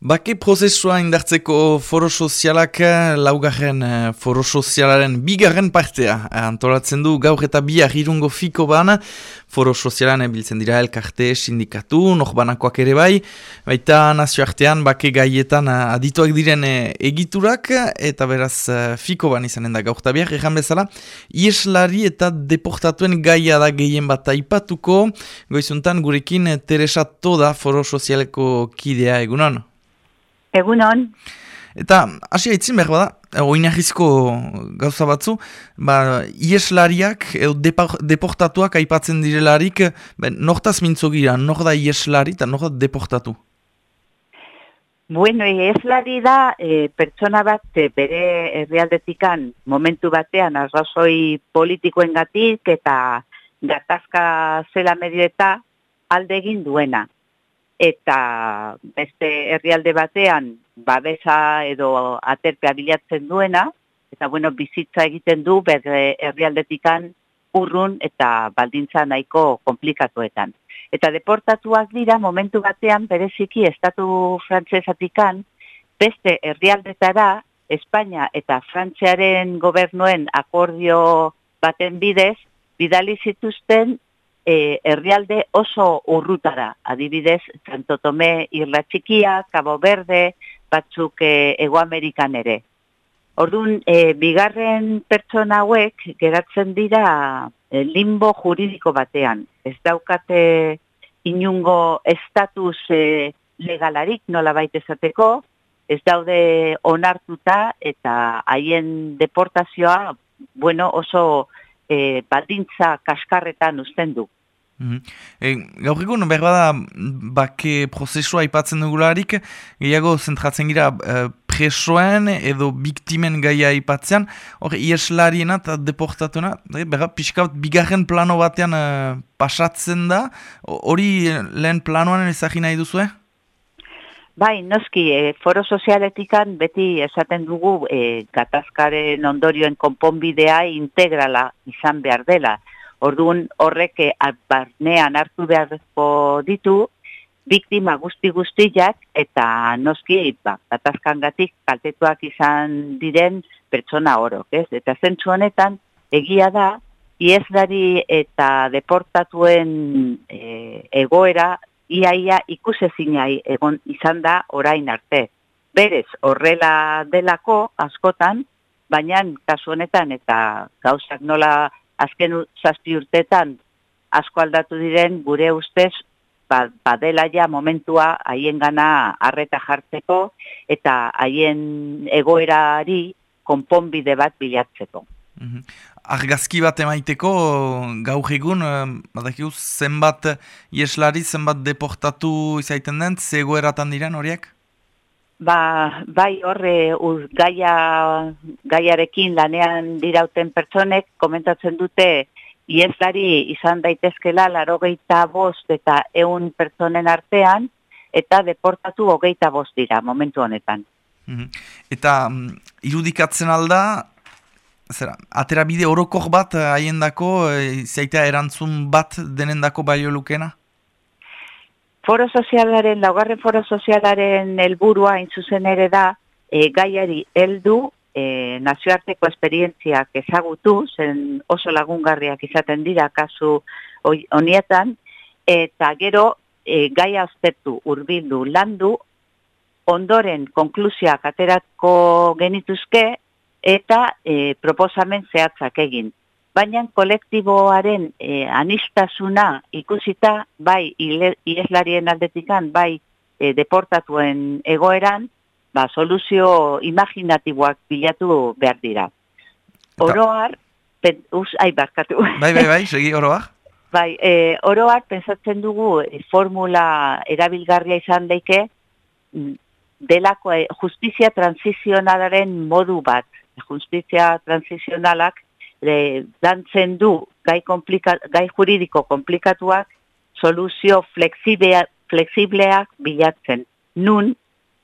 Bake prozesua indartzeko foro sozialak laugarren eh, foro sozialaren bigarren partea. Antolatzen du gaur eta biar irungo fiko bana foro sozialan biltzen dira elkarte sindikatu, norbanakoak ere bai. Baita nazioartean bake gaietan eh, adituak diren eh, egiturak. Eta beraz fiko ban izanen da gaur eta biar egan bezala ieslari eta deportatuen gaia da gehien bat aipatuko. Goizuntan gurekin Teresa Toda foro sozialeko kidea egunon Egunon. Eta, hasi haitzin behar bada, e, oinahizko gauza batzu, ba, ieslariak, edo deportatuak aipatzen direlarik, ben, nortaz mintzo gira, nor da ieslari eta nor da deportatu? Bueno, ieslari da, e, pertsona bat e, bere herrialdetikan momentu batean arrazoi politikoen gatik eta gatazka zela medieta alde egin duena eta beste herrialde batean babesa edo aterpea bilatzen duena, eta bueno, bizitza egiten du bere herrialdetikan urrun eta baldintza nahiko komplikatuetan. Eta deportatuak dira momentu batean bereziki estatu frantsesatikan beste herrialdetara Espainia eta Frantziaren gobernuen akordio baten bidez bidali zituzten e, herrialde oso urrutara, adibidez, Santo Tome Irla Txikia, Cabo Verde, batzuk e, Ego Amerikan ere. Orduan, e, bigarren pertsona hauek geratzen dira e, limbo juridiko batean. Ez daukate inungo estatus e, legalarik nola baita esateko, ez daude onartuta eta haien deportazioa bueno, oso e, baldintza kaskarretan usten du. E, gaur egun, behar bada, bake prozesua aipatzen dugularik, gehiago zentratzen gira e, presoen edo biktimen gaia aipatzean, hor, ieslariena eta deportatuena, behar, pixka bat, bigarren plano batean e, pasatzen da, hori lehen planoan ezagin nahi duzu, Bai, noski, e, foro sozialetikan beti esaten dugu e, gatazkaren ondorioen konponbidea integrala izan behar dela. Orduan horrek eh, barnean hartu beharrezko ditu, biktima guzti guztiak eta noski ba, gatik kaltetuak izan diren pertsona orok. Ez? Eta zentsu honetan egia da, iezgari eta deportatuen e, egoera iaia ikusezinai egon izan da orain arte. Berez horrela delako askotan, baina kasu honetan eta gauzak nola azken zazpi urtetan asko aldatu diren gure ustez ba, badela ja momentua haien gana arreta jartzeko eta haien egoerari konponbide bat bilatzeko. Mm Argazki bat emaiteko, gaur egun, badakigu, zenbat ieslari, zenbat deportatu izaiten den, zegoeratan diren horiek? Ba, bai horre gaia, gaiarekin lanean dirauten pertsonek komentatzen dute iezlari izan daitezkela larogeita bost eta eun pertsonen artean eta deportatu hogeita bost dira momentu honetan. Mhm. Eta um, irudikatzen alda, zera, atera bide orokor bat haiendako, e, zeitea erantzun bat denendako baio lukena? Foro sozialaren, laugarren foro sozialaren helburua zuzen ere da, e, gaiari heldu e, nazioarteko esperientziak ezagutu, zen oso lagungarriak izaten dira kasu honietan, eta gero e, gaia aztertu urbildu landu, ondoren konklusiak aterako genituzke, eta e, proposamen zehatzak egin baina kolektiboaren e, anistasuna ikusita bai ieslarien aldetikan, bai e, deportatuen egoeran, ba, soluzio imaginatiboak bilatu behar dira. Oroar, pen, us, ai, barkatu. Bai, bai, bai, segi oroar? Bai, e, oroar, pensatzen dugu, e, formula erabilgarria izan daike, mm, delako e, justizia transizionalaren modu bat. Justizia transizionalak le, dantzen du gai, gai juridiko komplikatuak soluzio flexibleak bilatzen. Nun,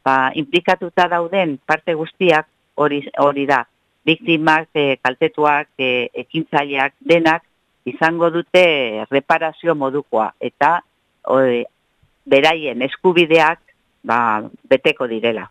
ba, implikatuta dauden parte guztiak hori, hori da. Biktimak, e, kaltetuak, e, ekintzaileak, denak, izango dute reparazio modukoa. Eta beraien eskubideak ba, beteko direla.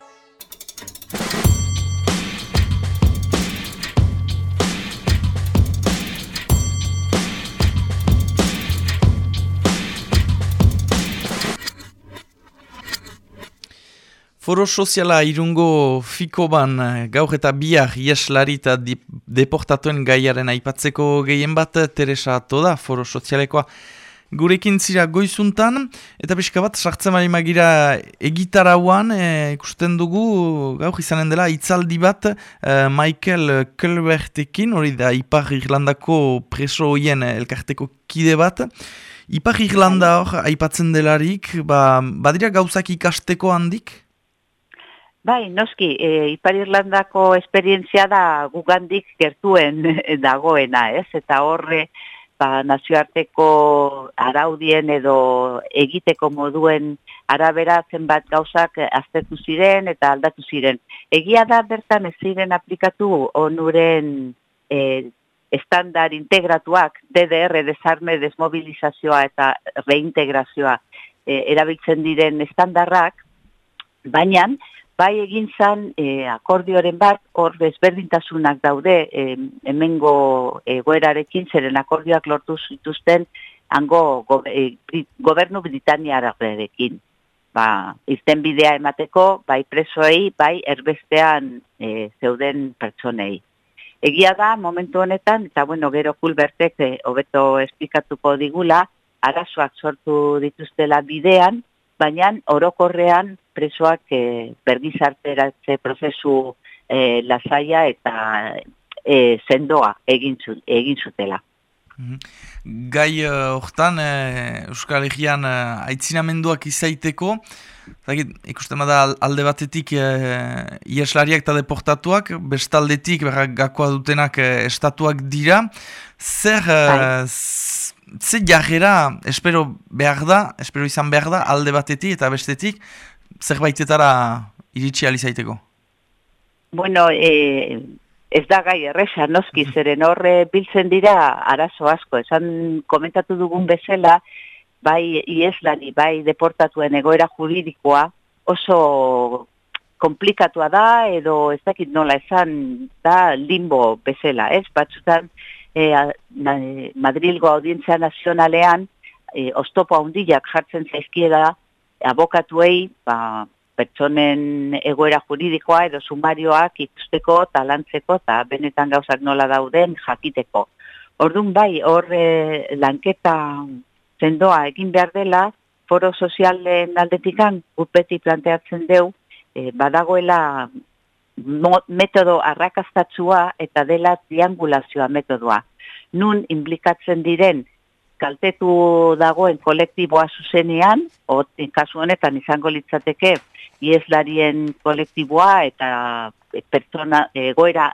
Foro soziala irungo fiko ban gaur eta biak ieslari eta deportatuen gaiaren aipatzeko gehien bat Teresa da foro sozialekoa gurekin zira goizuntan eta pixka bat sartzen bari magira egitarauan e, ikusten dugu gaur izanen dela itzaldi bat e, Michael Kulbertekin hori da Ipar Irlandako preso hoien elkarteko kide bat Ipar Irlanda hor aipatzen delarik ba, badira gauzak ikasteko handik? Bai, noski, e, Ipar Irlandako esperientzia da gugandik gertuen dagoena, ez? Eta horre, ba, nazioarteko araudien edo egiteko moduen arabera zenbat gauzak aztertu ziren eta aldatu ziren. Egia da bertan ez ziren aplikatu onuren e, estandar integratuak, DDR, desarme, desmobilizazioa eta reintegrazioa e, erabiltzen diren estandarrak, baina bai egin zan e, akordioaren bat, hor bezberdintasunak daude e, hemengo egoerarekin, zeren akordioak lortu zituzten hango go, e, gobernu Britaniararekin. Ba, izten bidea emateko, bai presoei, bai erbestean e, zeuden pertsonei. Egia da, momentu honetan, eta bueno, gero kulbertek e, hobeto esplikatuko digula, arazoak sortu dituztela bidean, baina orokorrean presoak e, bergizarteratze prozesu e, lasaia eta e, sendoa egin, egin zutela. Mhm. Gai hortan, uh, Euskal Herrian uh, aitzinamenduak izaiteko, Zagit, ikusten bada alde batetik uh, ieslariak eta deportatuak, bestaldetik gakoa dutenak estatuak dira. Zer, uh, ze jarrera, espero behar da, espero izan behar da, alde batetik eta bestetik, zerbaitetara iritsi alizaiteko? Bueno, e, ez da gai erresa, noski, zeren horre biltzen dira arazo asko. Esan komentatu dugun bezala, bai ieslari, bai deportatuen egoera juridikoa, oso komplikatua da, edo ez dakit nola esan, da limbo bezala, ez? Batzutan, e, Madrilgo Audientzia Nazionalean, e, ostopo handiak jartzen zaizkieda, abokatuei ba, pertsonen egoera juridikoa edo sumarioak ikusteko talantzeko eta benetan gauzak nola dauden jakiteko. Orduan bai, hor e, lanketa zendoa egin behar dela, foro sozialen aldetikan gupeti planteatzen deu, e, badagoela metodo arrakastatzua eta dela triangulazioa metodoa. Nun implikatzen diren kaltetu dagoen kolektiboa zuzenean, o, kasu honetan izango litzateke, ieslarien kolektiboa eta pertsona egoera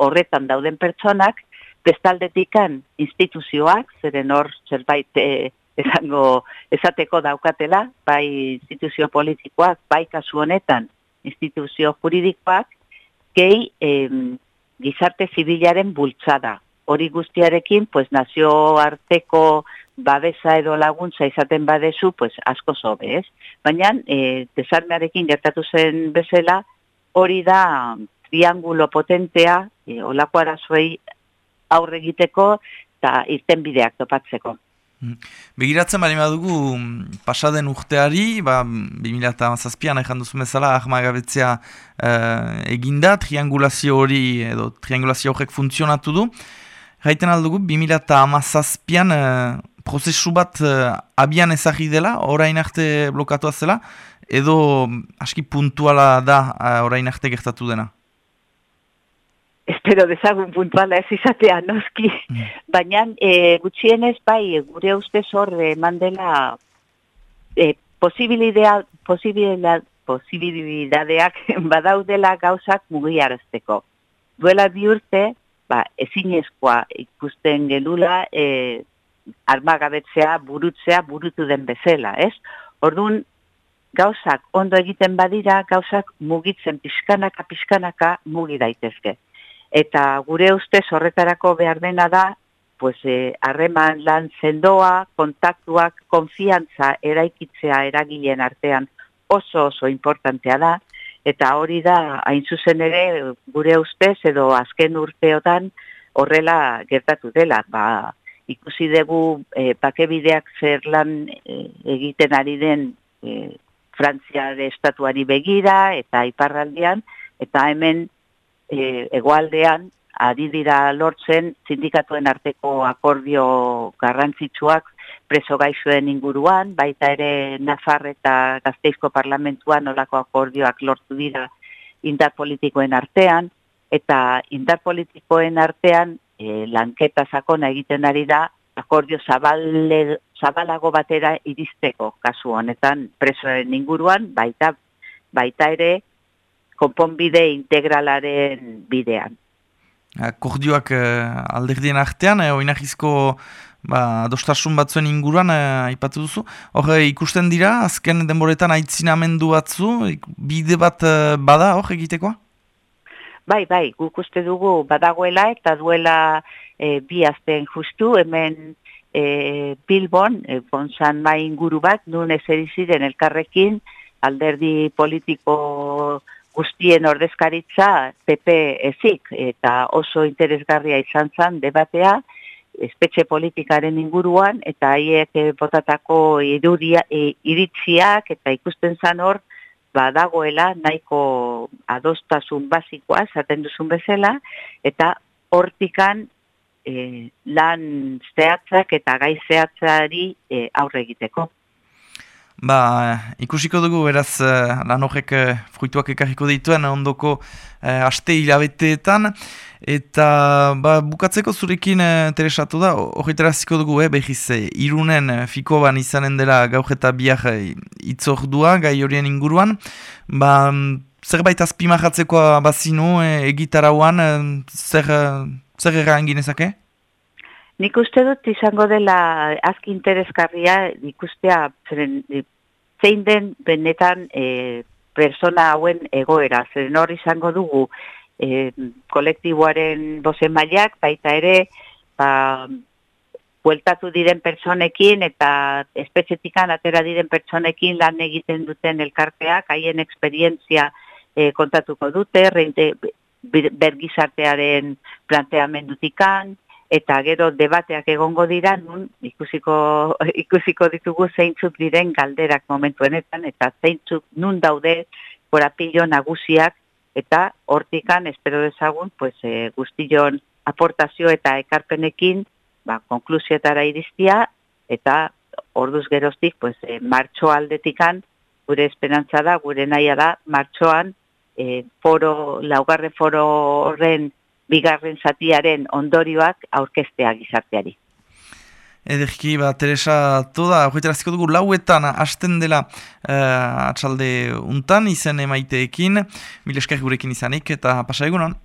horretan dauden pertsonak, bestaldetikan instituzioak, zeren hor zerbait e, esango esateko daukatela, bai instituzio politikoak, bai kasu honetan instituzio juridikoak, gehi gizarte zibilaren bultzada, hori guztiarekin, pues nazio arteko babesa edo laguntza izaten badezu, pues asko zobe, ez? Baina, e, desarmearekin gertatu zen bezala, hori da triangulo potentea, e, olako arazoei aurre egiteko, eta irten bideak topatzeko. Mm. Begiratzen bali badugu pasaden urteari, ba, 2008an egin duzu bezala, ahmagabetzea uh, eginda, triangulazio hori, edo triangulazio horrek funtzionatu du. Gaiten aldugu, 2008an uh, prozesu bat uh, abian ezagri dela, orain arte blokatua zela, edo aski puntuala da uh, orain arte gertatu dena? Espero dezagun puntuala ez izatea noski, mm. baina e, gutxienez bai gure ustez hor eman dela e, posibilidad, posibilidad, posibilidadeak badaudela gauzak mugiarazteko. Duela bi urte, ba, ezinezkoa ikusten gelula e, armagabetzea, burutzea, burutu den bezala, ez? Orduan, gauzak ondo egiten badira, gauzak mugitzen pixkanaka, pixkanaka mugi daitezke. Eta gure ustez horretarako behar dena da, pues, e, harreman lan zendoa, kontaktuak, konfiantza eraikitzea eragileen artean. oso oso importantea da, eta hori da hain zuzen ere gure ustez edo azken urteotan horrela gertatu dela. Ba, ikusi dugu e, pakebideak zer lan e, egiten ari den e, Frantziare estatuari begira eta iparraldean, eta hemen e, egoaldean ari dira lortzen sindikatuen arteko akordio garrantzitsuak preso gaixoen inguruan, baita ere Nafar eta Gazteizko parlamentuan olako akordioak lortu dira indar politikoen artean, eta indar politikoen artean e, lanketa sakona egiten ari da akordio zabale, zabalago batera iristeko kasu honetan presoen inguruan, baita, baita ere konponbide integralaren bidean. Akordioak eh, alderdien artean, eh, oinahizko ba, dostasun batzuen inguruan eh, aipatu duzu. Hor ikusten dira, azken denboretan aitzinamendu batzu, bide bat eh, bada hor egitekoa? Bai, bai, guk uste dugu badagoela eta duela eh, bi azten justu, hemen e, Bilbon, e, bonsan mai inguru bat, nun ziren elkarrekin, alderdi politiko guztien ordezkaritza PP ezik, eta oso interesgarria izan zen debatea, espetxe politikaren inguruan, eta haiek botatako irudia, e, iritziak, eta ikusten zan hor, badagoela nahiko adostasun basikoa, zaten duzun bezala, eta hortikan e, lan zehatzak eta gai zehatzari e, aurre egiteko. Ba, ikusiko dugu, beraz, uh, lan horrek uh, fruituak ekarriko dituen ondoko uh, aste hilabeteetan, eta ba, bukatzeko zurekin uh, teresatu da, horretara ziko dugu, eh, behiz, irunen fiko ban izanen dela gauk eta biak uh, itzordua, gai horien inguruan, ba, zerbait azpimahatzekoa bazinu, uh, egitarauan, zer... Zer gara ginezake? Nik uste dut izango dela azki intereskarria ikustea zein den benetan e, persona hauen egoera. Zer hor izango dugu e, kolektiboaren bozen mailak, baita ere, ba, bueltatu diren personekin eta espetxetikan atera diren personekin lan egiten duten elkarteak, haien esperientzia e, kontatuko dute, reinte, bergizartearen planteamendutikan, eta gero debateak egongo dira, nun ikusiko, ikusiko ditugu zeintzuk diren galderak momentuenetan, eta zeintzuk nun daude korapillo nagusiak, eta hortikan, espero dezagun, pues, e, guztillon aportazio eta ekarpenekin, ba, konklusietara iristia, eta orduz geroztik, pues, e, martxo aldetikan, gure esperantza da, gure naia da, martxoan, e, foro, laugarre foro horren bigarren zatiaren ondorioak aurkestea gizarteari. Ederki, ba, Teresa, toda, hogetera ziko dugu, lauetan hasten dela uh, atxalde untan, izen emaiteekin, mil esker gurekin izanik, eta pasa egunon?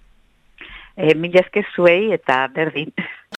E, mil esker zuei, eta berdin.